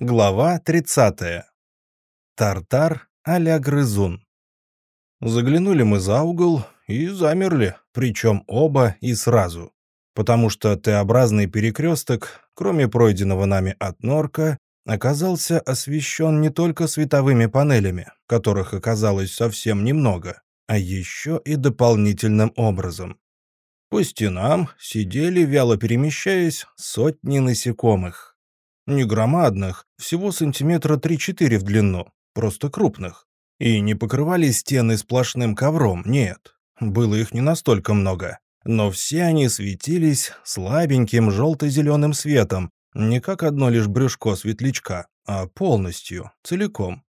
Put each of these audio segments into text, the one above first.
Глава 30. Тартар а-ля грызун. Заглянули мы за угол и замерли, причем оба и сразу. Потому что Т-образный перекресток, кроме пройденного нами от норка, оказался освещен не только световыми панелями, которых оказалось совсем немного, а еще и дополнительным образом. По стенам сидели, вяло перемещаясь, сотни насекомых. Не громадных, всего сантиметра 3-4 в длину, просто крупных. И не покрывали стены сплошным ковром, нет. Было их не настолько много. Но все они светились слабеньким желто-зеленым светом, не как одно лишь брюшко светлячка, а полностью, целиком.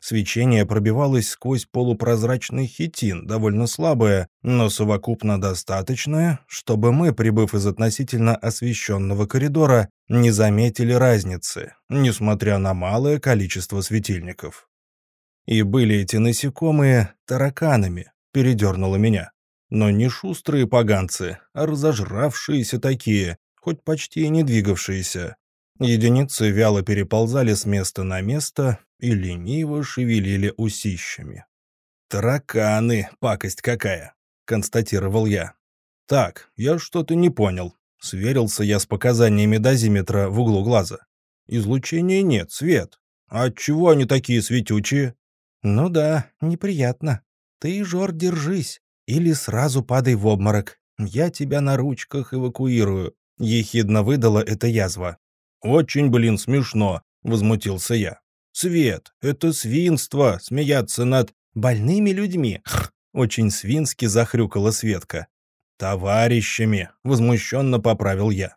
Свечение пробивалось сквозь полупрозрачный хитин, довольно слабое, но совокупно достаточное, чтобы мы, прибыв из относительно освещенного коридора, не заметили разницы, несмотря на малое количество светильников. И были эти насекомые тараканами, передернуло меня. Но не шустрые поганцы, а разожравшиеся такие, хоть почти и не двигавшиеся. Единицы вяло переползали с места на место и лениво шевелили усищами. «Тараканы, пакость какая!» — констатировал я. «Так, я что-то не понял. Сверился я с показаниями дозиметра в углу глаза. Излучения нет, свет. А отчего они такие светючие?» «Ну да, неприятно. Ты, Жор, держись. Или сразу падай в обморок. Я тебя на ручках эвакуирую», — ехидно выдала эта язва. «Очень, блин, смешно», — возмутился я. «Свет, это свинство, смеяться над больными людьми», — очень свински захрюкала Светка. «Товарищами», — возмущенно поправил я.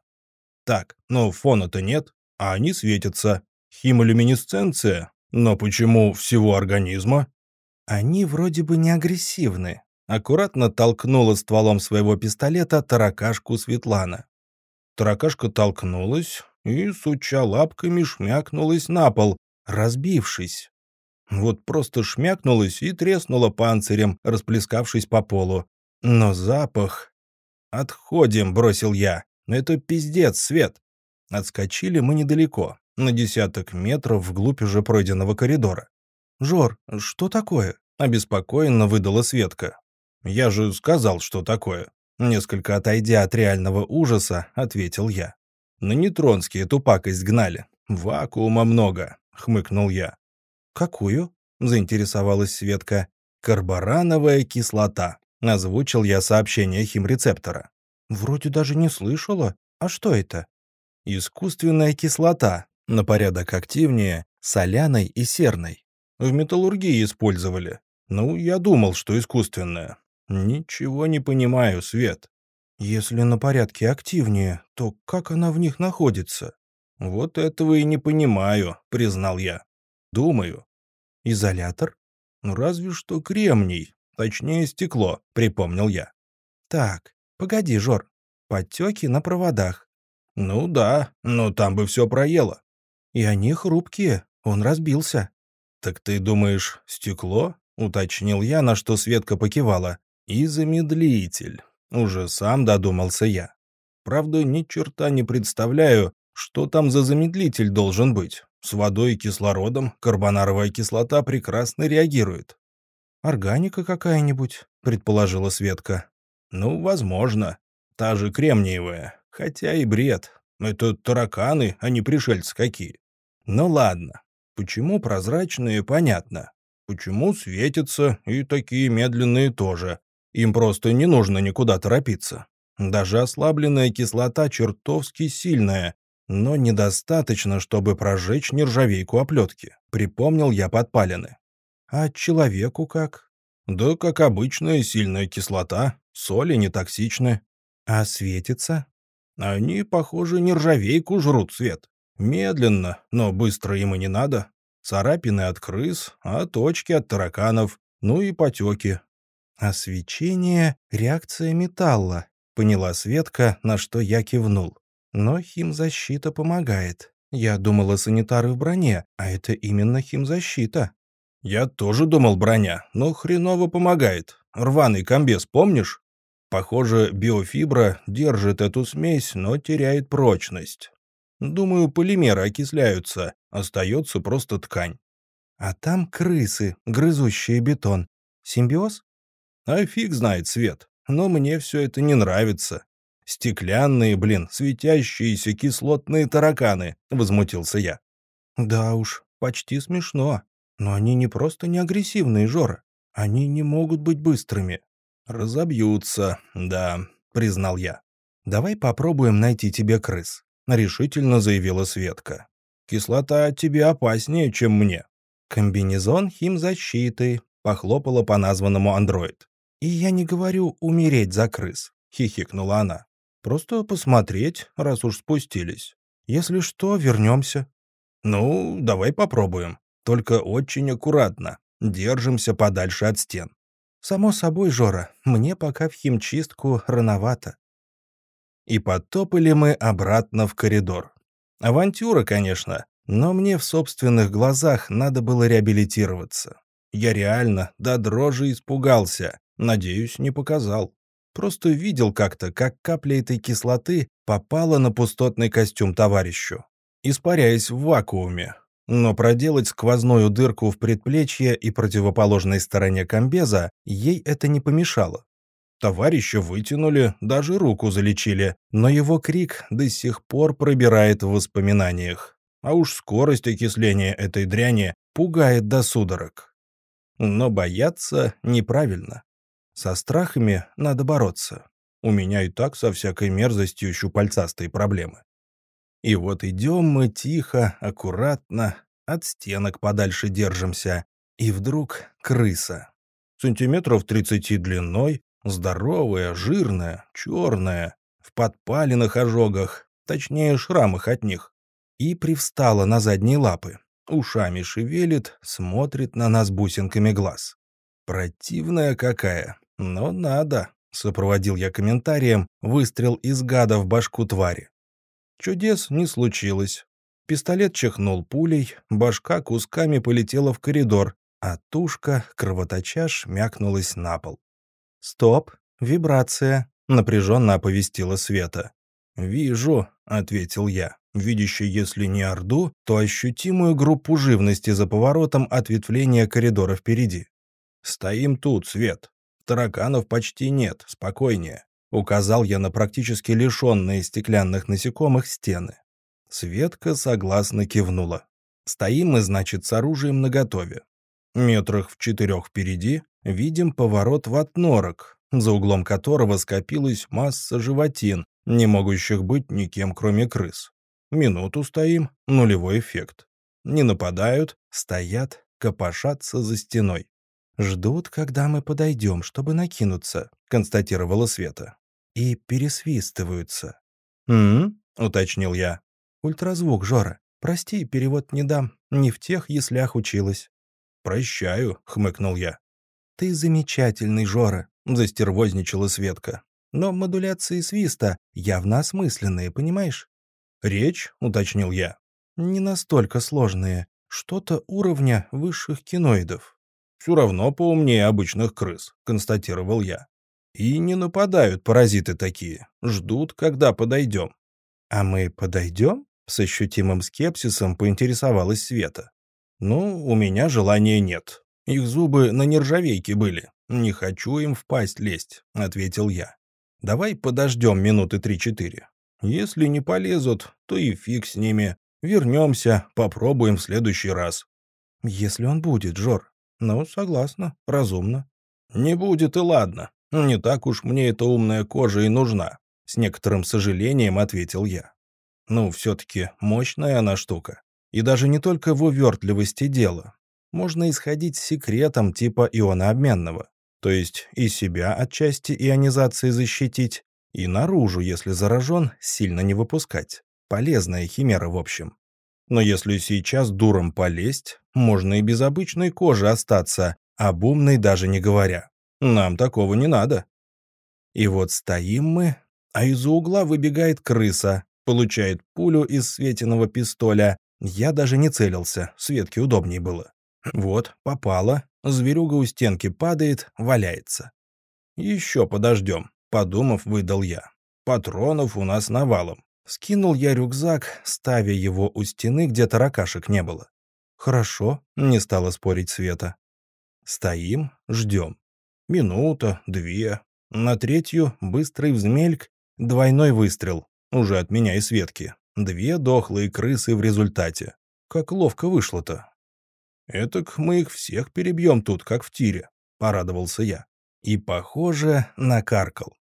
«Так, но фона-то нет, а они светятся. Химолюминесценция. Но почему всего организма?» «Они вроде бы не агрессивны», — аккуратно толкнула стволом своего пистолета таракашку Светлана. Таракашка толкнулась, и, суча лапками, шмякнулась на пол, разбившись. Вот просто шмякнулась и треснула панцирем, расплескавшись по полу. Но запах... «Отходим», — бросил я. «Это пиздец, Свет». Отскочили мы недалеко, на десяток метров вглубь уже пройденного коридора. «Жор, что такое?» — обеспокоенно выдала Светка. «Я же сказал, что такое». Несколько отойдя от реального ужаса, ответил я. На нейтронские эту пакость гнали. Вакуума много», — хмыкнул я. «Какую?» — заинтересовалась Светка. «Карборановая кислота», — озвучил я сообщение химрецептора. «Вроде даже не слышала. А что это?» «Искусственная кислота, на порядок активнее, соляной и серной. В металлургии использовали. Ну, я думал, что искусственная. Ничего не понимаю, Свет. Если на порядке активнее, то как она в них находится? Вот этого и не понимаю, признал я. Думаю. Изолятор? Ну разве что кремний, точнее стекло, припомнил я. Так, погоди, Жор. Подтеки на проводах. Ну да, но там бы все проело. И они хрупкие, он разбился. Так ты думаешь, стекло? Уточнил я, на что Светка покивала. И замедлитель. Уже сам додумался я. Правда, ни черта не представляю, что там за замедлитель должен быть. С водой и кислородом карбонаровая кислота прекрасно реагирует. «Органика какая-нибудь», — предположила Светка. «Ну, возможно. Та же кремниевая. Хотя и бред. Это тараканы, а не пришельцы какие. Ну ладно. Почему прозрачные, понятно. Почему светятся и такие медленные тоже. Им просто не нужно никуда торопиться. Даже ослабленная кислота чертовски сильная, но недостаточно, чтобы прожечь нержавейку оплетки. Припомнил я подпалины. А человеку как? Да как обычная сильная кислота, соли не токсичны. А светится? Они, похоже, нержавейку жрут свет. Медленно, но быстро им и не надо. Царапины от крыс, а точки от тараканов, ну и потеки. А свечение — реакция металла, поняла Светка, на что я кивнул. Но химзащита помогает. Я думала, санитары в броне, а это именно химзащита. Я тоже думал броня, но хреново помогает. Рваный комбез, помнишь? Похоже, биофибра держит эту смесь, но теряет прочность. Думаю, полимеры окисляются, остается просто ткань. А там крысы, грызущие бетон. Симбиоз? А фиг знает, Свет, но мне все это не нравится. Стеклянные, блин, светящиеся кислотные тараканы, возмутился я. Да уж, почти смешно. Но они не просто не агрессивные, Жора. Они не могут быть быстрыми. Разобьются, да, признал я. Давай попробуем найти тебе крыс, решительно заявила Светка. Кислота тебе опаснее, чем мне. Комбинезон химзащиты, похлопала по названному андроид. И я не говорю умереть за крыс, хихикнула она. Просто посмотреть, раз уж спустились. Если что, вернемся. Ну, давай попробуем. Только очень аккуратно. Держимся подальше от стен. Само собой, Жора, мне пока в химчистку рановато. И потопали мы обратно в коридор. Авантюра, конечно, но мне в собственных глазах надо было реабилитироваться. Я реально до дрожи испугался. Надеюсь, не показал. Просто видел как-то, как капля этой кислоты попала на пустотный костюм товарищу, испаряясь в вакууме. Но проделать сквозную дырку в предплечье и противоположной стороне комбеза ей это не помешало. Товарища вытянули, даже руку залечили, но его крик до сих пор пробирает в воспоминаниях. А уж скорость окисления этой дряни пугает до судорог. Но бояться неправильно. Со страхами надо бороться. У меня и так со всякой мерзостью щупальцастые проблемы. И вот идем мы тихо, аккуратно, от стенок подальше держимся, и вдруг крыса. Сантиметров 30 длиной, здоровая, жирная, черная, в подпаленных ожогах, точнее шрамах от них, и привстала на задние лапы, ушами шевелит, смотрит на нас бусинками глаз. Противная какая, но надо, сопроводил я комментарием выстрел из гада в башку твари. Чудес не случилось. Пистолет чихнул пулей, башка кусками полетела в коридор, а тушка, кровоточа, шмякнулась на пол. «Стоп, вибрация», — напряженно оповестила Света. «Вижу», — ответил я, видящий, если не Орду, то ощутимую группу живности за поворотом ответвления коридора впереди. «Стоим тут, Свет. Тараканов почти нет, спокойнее», — указал я на практически лишенные стеклянных насекомых стены. Светка согласно кивнула. Стоим мы, значит, с оружием наготове. Метрах в четырех впереди видим поворот в отнорок, за углом которого скопилась масса животин, не могущих быть никем, кроме крыс. Минуту стоим, нулевой эффект. Не нападают, стоят, копошатся за стеной. «Ждут, когда мы подойдем, чтобы накинуться», — констатировала Света. «И пересвистываются». «М-м», уточнил я. «Ультразвук, Жора. Прости, перевод не дам. Не в тех яслях училась». «Прощаю», — хмыкнул я. «Ты замечательный, Жора», — застервозничала Светка. «Но модуляции свиста явно осмысленные, понимаешь?» «Речь», — уточнил я. «Не настолько сложные. Что-то уровня высших киноидов». «Все равно поумнее обычных крыс», — констатировал я. «И не нападают паразиты такие. Ждут, когда подойдем». «А мы подойдем?» — с ощутимым скепсисом поинтересовалась Света. «Ну, у меня желания нет. Их зубы на нержавейке были. Не хочу им в пасть лезть», — ответил я. «Давай подождем минуты три-четыре. Если не полезут, то и фиг с ними. Вернемся, попробуем в следующий раз». «Если он будет, Жор». «Ну, согласна, разумно». «Не будет и ладно. Не так уж мне эта умная кожа и нужна», — с некоторым сожалением ответил я. «Ну, все-таки мощная она штука. И даже не только в увертливости дела. Можно исходить с секретом типа ионообменного. То есть и себя от части ионизации защитить, и наружу, если заражен, сильно не выпускать. Полезная химера, в общем. Но если сейчас дуром полезть, можно и без обычной кожи остаться, об умной даже не говоря. Нам такого не надо. И вот стоим мы, а из-за угла выбегает крыса, получает пулю из светиного пистоля, я даже не целился, Светке удобнее было. Вот, попало, зверюга у стенки падает, валяется. Еще подождем, подумав, выдал я. Патронов у нас навалом. Скинул я рюкзак, ставя его у стены, где таракашек не было. «Хорошо», — не стала спорить Света. Стоим, ждем. Минута, две. На третью быстрый взмельк, двойной выстрел. Уже от меня и Светки. Две дохлые крысы в результате. Как ловко вышло-то. «Этак мы их всех перебьем тут, как в тире», — порадовался я. И, похоже, накаркал.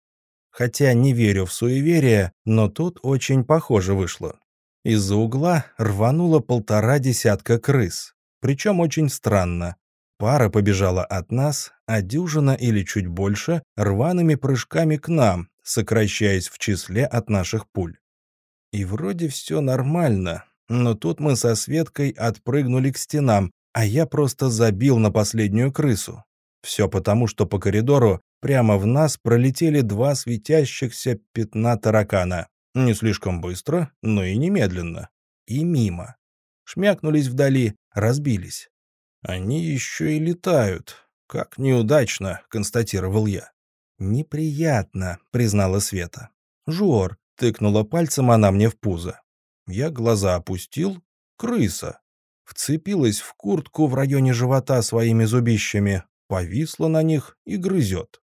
Хотя не верю в суеверие, но тут очень похоже вышло. Из-за угла рвануло полтора десятка крыс. Причем очень странно. Пара побежала от нас, а дюжина или чуть больше рваными прыжками к нам, сокращаясь в числе от наших пуль. И вроде все нормально, но тут мы со Светкой отпрыгнули к стенам, а я просто забил на последнюю крысу. Все потому, что по коридору прямо в нас пролетели два светящихся пятна таракана. Не слишком быстро, но и немедленно. И мимо. Шмякнулись вдали, разбились. Они еще и летают. Как неудачно, констатировал я. Неприятно, признала Света. Жор, тыкнула пальцем она мне в пузо. Я глаза опустил. Крыса. Вцепилась в куртку в районе живота своими зубищами, повисла на них и грызет.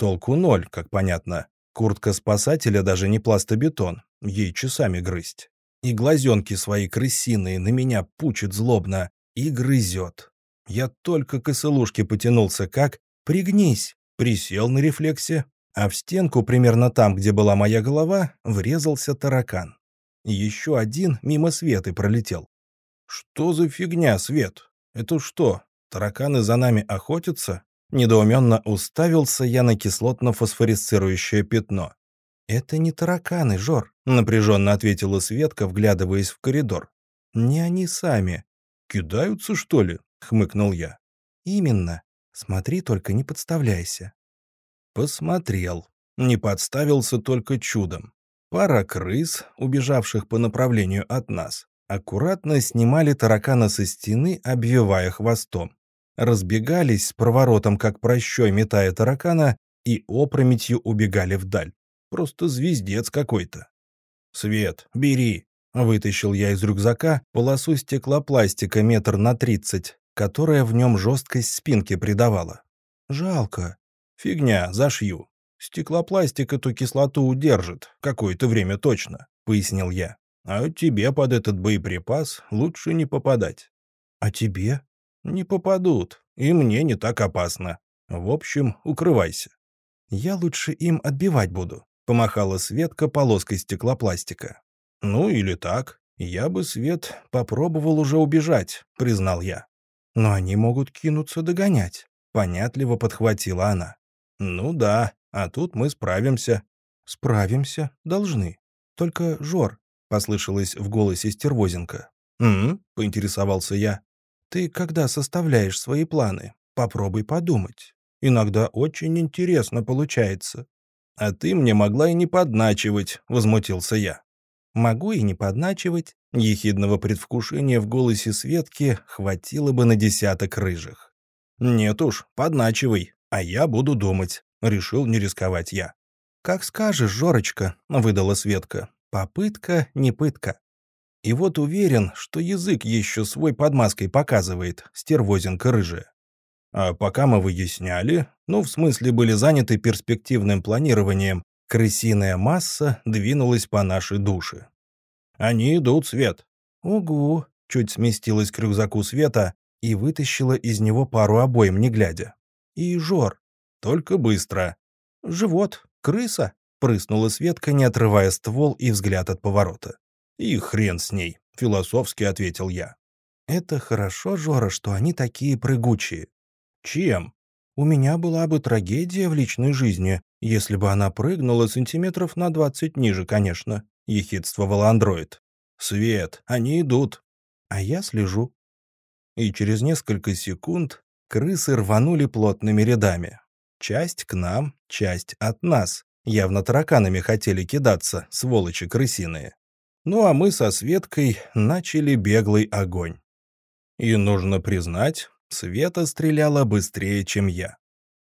Толку ноль, как понятно. Куртка спасателя даже не пластобетон, ей часами грызть. И глазенки свои крысиные на меня пучит злобно и грызет. Я только к косылушке потянулся, как «пригнись», присел на рефлексе, а в стенку, примерно там, где была моя голова, врезался таракан. Еще один мимо Светы пролетел. «Что за фигня, Свет? Это что, тараканы за нами охотятся?» Недоуменно уставился я на кислотно-фосфорисцирующее пятно. «Это не тараканы, Жор», — напряженно ответила Светка, вглядываясь в коридор. «Не они сами. Кидаются, что ли?» — хмыкнул я. «Именно. Смотри, только не подставляйся». Посмотрел. Не подставился только чудом. Пара крыс, убежавших по направлению от нас, аккуратно снимали таракана со стены, обвивая хвостом разбегались с проворотом, как прощой, метая таракана, и опрометью убегали вдаль. Просто звездец какой-то. «Свет, бери!» — вытащил я из рюкзака полосу стеклопластика метр на тридцать, которая в нем жесткость спинки придавала. «Жалко. Фигня, зашью. Стеклопластик эту кислоту удержит, какое-то время точно», — пояснил я. «А тебе под этот боеприпас лучше не попадать». «А тебе?» Не попадут, и мне не так опасно. В общем, укрывайся. Я лучше им отбивать буду, помахала Светка полоской стеклопластика. Ну или так. Я бы, Свет, попробовал уже убежать, признал я. Но они могут кинуться догонять, понятливо подхватила она. Ну да, а тут мы справимся. Справимся, должны. Только, Жор, послышалось в голосе Стервозенко. «М-м», поинтересовался я. Ты, когда составляешь свои планы, попробуй подумать. Иногда очень интересно получается. А ты мне могла и не подначивать, возмутился я. Могу и не подначивать. Ехидного предвкушения в голосе Светки хватило бы на десяток рыжих. Нет уж, подначивай, а я буду думать. Решил не рисковать я. «Как скажешь, Жорочка», — выдала Светка. «Попытка не пытка». И вот уверен, что язык еще свой под маской показывает, стервозинка рыжая. А пока мы выясняли, ну, в смысле были заняты перспективным планированием, крысиная масса двинулась по нашей душе. Они идут, Свет. Угу, чуть сместилась к рюкзаку Света и вытащила из него пару обоим, не глядя. И Жор. Только быстро. Живот, крыса, прыснула Светка, не отрывая ствол и взгляд от поворота. «И хрен с ней», — философски ответил я. «Это хорошо, Жора, что они такие прыгучие». «Чем?» «У меня была бы трагедия в личной жизни, если бы она прыгнула сантиметров на двадцать ниже, конечно», — ехидствовал андроид. «Свет, они идут». «А я слежу». И через несколько секунд крысы рванули плотными рядами. Часть к нам, часть от нас. Явно тараканами хотели кидаться, сволочи крысиные. Ну а мы со Светкой начали беглый огонь. И нужно признать, Света стреляла быстрее, чем я.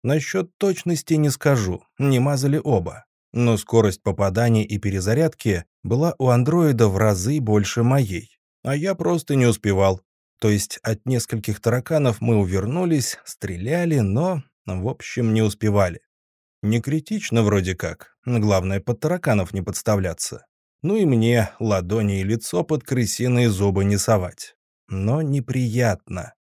Насчет точности не скажу, не мазали оба. Но скорость попадания и перезарядки была у андроида в разы больше моей. А я просто не успевал. То есть от нескольких тараканов мы увернулись, стреляли, но, в общем, не успевали. Не критично вроде как, главное под тараканов не подставляться. Ну и мне ладони и лицо под крысиные зубы не совать. Но неприятно.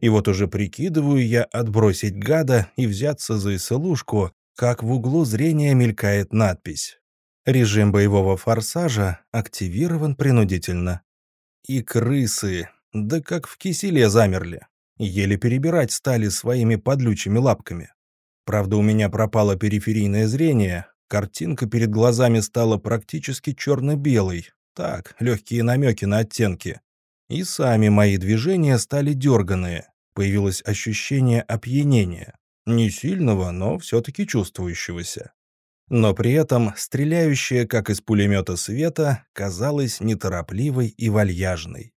И вот уже прикидываю я отбросить гада и взяться за СЛУшку, как в углу зрения мелькает надпись. Режим боевого форсажа активирован принудительно. И крысы, да как в киселе замерли. Еле перебирать стали своими подлючими лапками. Правда, у меня пропало периферийное зрение, картинка перед глазами стала практически черно-белой. Так, легкие намеки на оттенки. И сами мои движения стали дерганые. Появилось ощущение опьянения. Не сильного, но все-таки чувствующегося. Но при этом стреляющая, как из пулемета света, казалась неторопливой и вальяжной.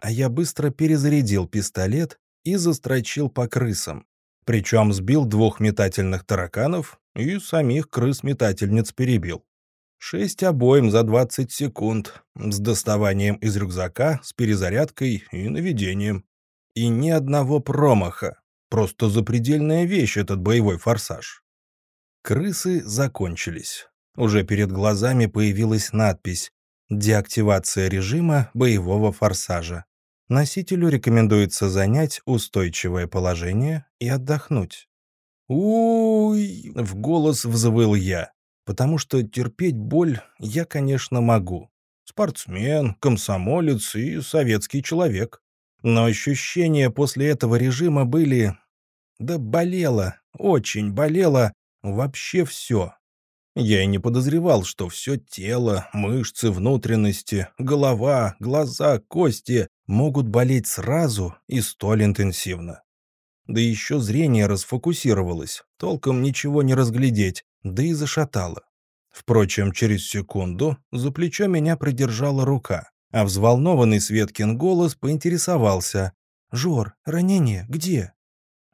А я быстро перезарядил пистолет и застрочил по крысам. Причем сбил двух метательных тараканов и самих крыс-метательниц перебил. Шесть обоим за 20 секунд, с доставанием из рюкзака, с перезарядкой и наведением. И ни одного промаха. Просто запредельная вещь этот боевой форсаж. Крысы закончились. Уже перед глазами появилась надпись «Деактивация режима боевого форсажа». Носителю рекомендуется занять устойчивое положение и отдохнуть. «Уй!» — в голос взвыл я, потому что терпеть боль я, конечно, могу. Спортсмен, комсомолец и советский человек. Но ощущения после этого режима были... Да болело, очень болело вообще все. Я и не подозревал, что все тело, мышцы, внутренности, голова, глаза, кости могут болеть сразу и столь интенсивно. Да еще зрение расфокусировалось, толком ничего не разглядеть, да и зашатало. Впрочем, через секунду за плечо меня придержала рука, а взволнованный Светкин голос поинтересовался. «Жор, ранение где?»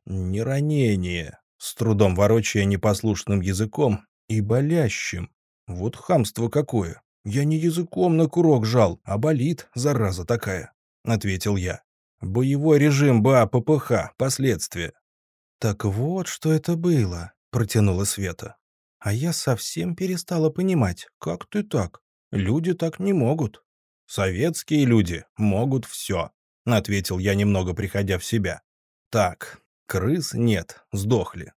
«Не ранение», с трудом ворочая непослушным языком и болящим. Вот хамство какое. Я не языком на курок жал, а болит, зараза такая, — ответил я. Боевой режим БА-ППХ. Последствия. «Так вот, что это было», — протянула Света. «А я совсем перестала понимать, как ты так? Люди так не могут». «Советские люди могут все», — ответил я, немного приходя в себя. «Так, крыс нет, сдохли».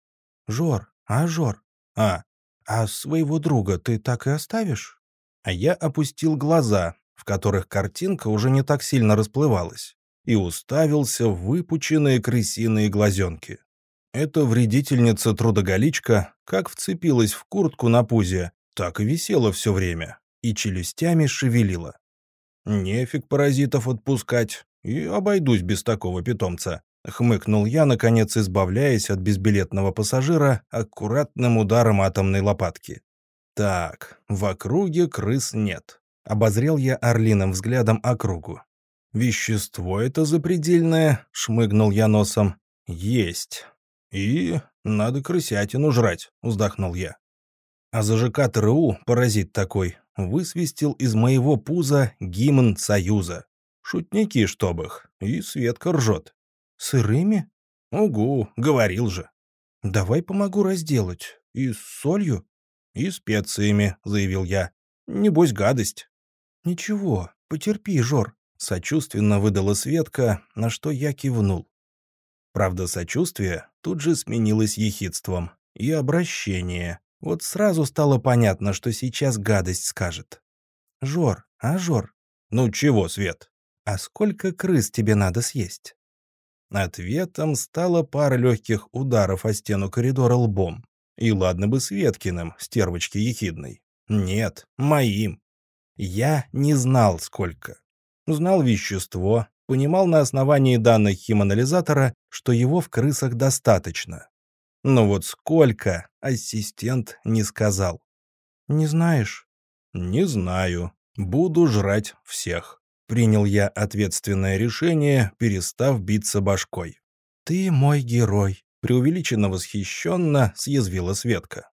«Жор, а, Жор? А, а своего друга ты так и оставишь?» А я опустил глаза, в которых картинка уже не так сильно расплывалась, и уставился в выпученные крысиные глазенки. Эта вредительница-трудоголичка как вцепилась в куртку на пузе, так и висела все время, и челюстями шевелила. Нефиг паразитов отпускать, и обойдусь без такого питомца. Хмыкнул я, наконец избавляясь от безбилетного пассажира аккуратным ударом атомной лопатки. Так, в округе крыс нет. Обозрел я орлиным взглядом округу. «Вещество это запредельное», — шмыгнул я носом. «Есть. И надо крысятину жрать», — вздохнул я. А ЗЖК ТРУ, паразит такой, высвистел из моего пуза гимн Союза. Шутники, чтоб их, и Светка ржет. «Сырыми?» «Угу, говорил же». «Давай помогу разделать. И с солью?» «И специями», — заявил я. «Небось, гадость». «Ничего, потерпи, Жор», — сочувственно выдала Светка, на что я кивнул. Правда, сочувствие тут же сменилось ехидством. И обращение. Вот сразу стало понятно, что сейчас гадость скажет. «Жор, а, Жор?» «Ну чего, Свет?» «А сколько крыс тебе надо съесть?» Ответом стала пара легких ударов о стену коридора лбом. И ладно бы Светкиным, стервочки ехидной. Нет, моим. Я не знал, сколько. Знал вещество, понимал на основании данных химанализатора, что его в крысах достаточно. Но вот сколько, ассистент не сказал. «Не знаешь?» «Не знаю. Буду жрать всех» принял я ответственное решение, перестав биться башкой. «Ты мой герой», — преувеличенно восхищенно съязвила Светка.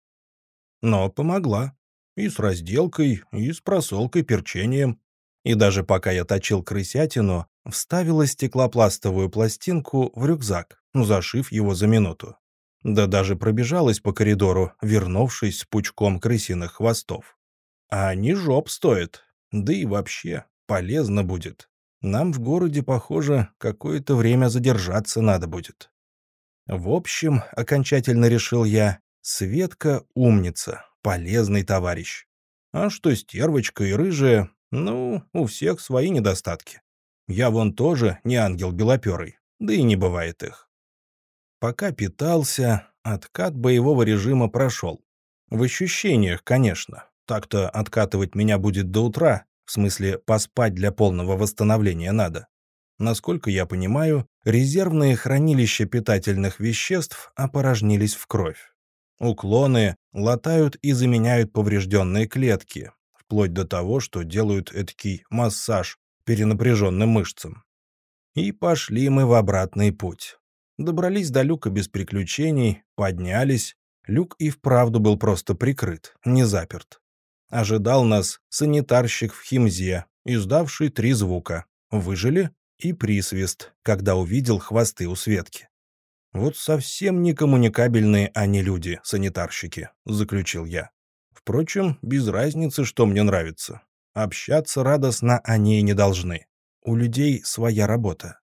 Но помогла. И с разделкой, и с просолкой перчением. И даже пока я точил крысятину, вставила стеклопластовую пластинку в рюкзак, зашив его за минуту. Да даже пробежалась по коридору, вернувшись с пучком крысиных хвостов. А они жоп стоят. Да и вообще, полезно будет. Нам в городе, похоже, какое-то время задержаться надо будет. В общем, окончательно решил я, Светка умница, полезный товарищ. А что стервочка и рыжая, ну, у всех свои недостатки. Я вон тоже не ангел белоперый, да и не бывает их. Пока питался, откат боевого режима прошел. В ощущениях, конечно. Так-то откатывать меня будет до утра, в смысле поспать для полного восстановления надо. Насколько я понимаю, резервные хранилища питательных веществ опорожнились в кровь. Уклоны латают и заменяют поврежденные клетки, вплоть до того, что делают эдакий массаж перенапряженным мышцам. И пошли мы в обратный путь. Добрались до люка без приключений, поднялись. Люк и вправду был просто прикрыт, не заперт. Ожидал нас санитарщик в химзе, издавший три звука. Выжили и присвист, когда увидел хвосты у Светки. «Вот совсем не коммуникабельные они люди, санитарщики», — заключил я. Впрочем, без разницы, что мне нравится. Общаться радостно они не должны. У людей своя работа.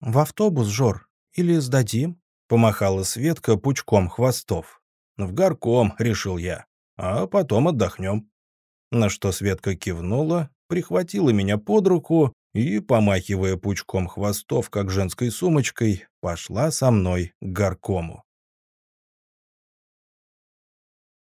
«В автобус, Жор, или сдадим?» — помахала Светка пучком хвостов. «В горком», — решил я, — «а потом отдохнем». На что Светка кивнула, прихватила меня под руку и, помахивая пучком хвостов, как женской сумочкой, пошла со мной к горкому.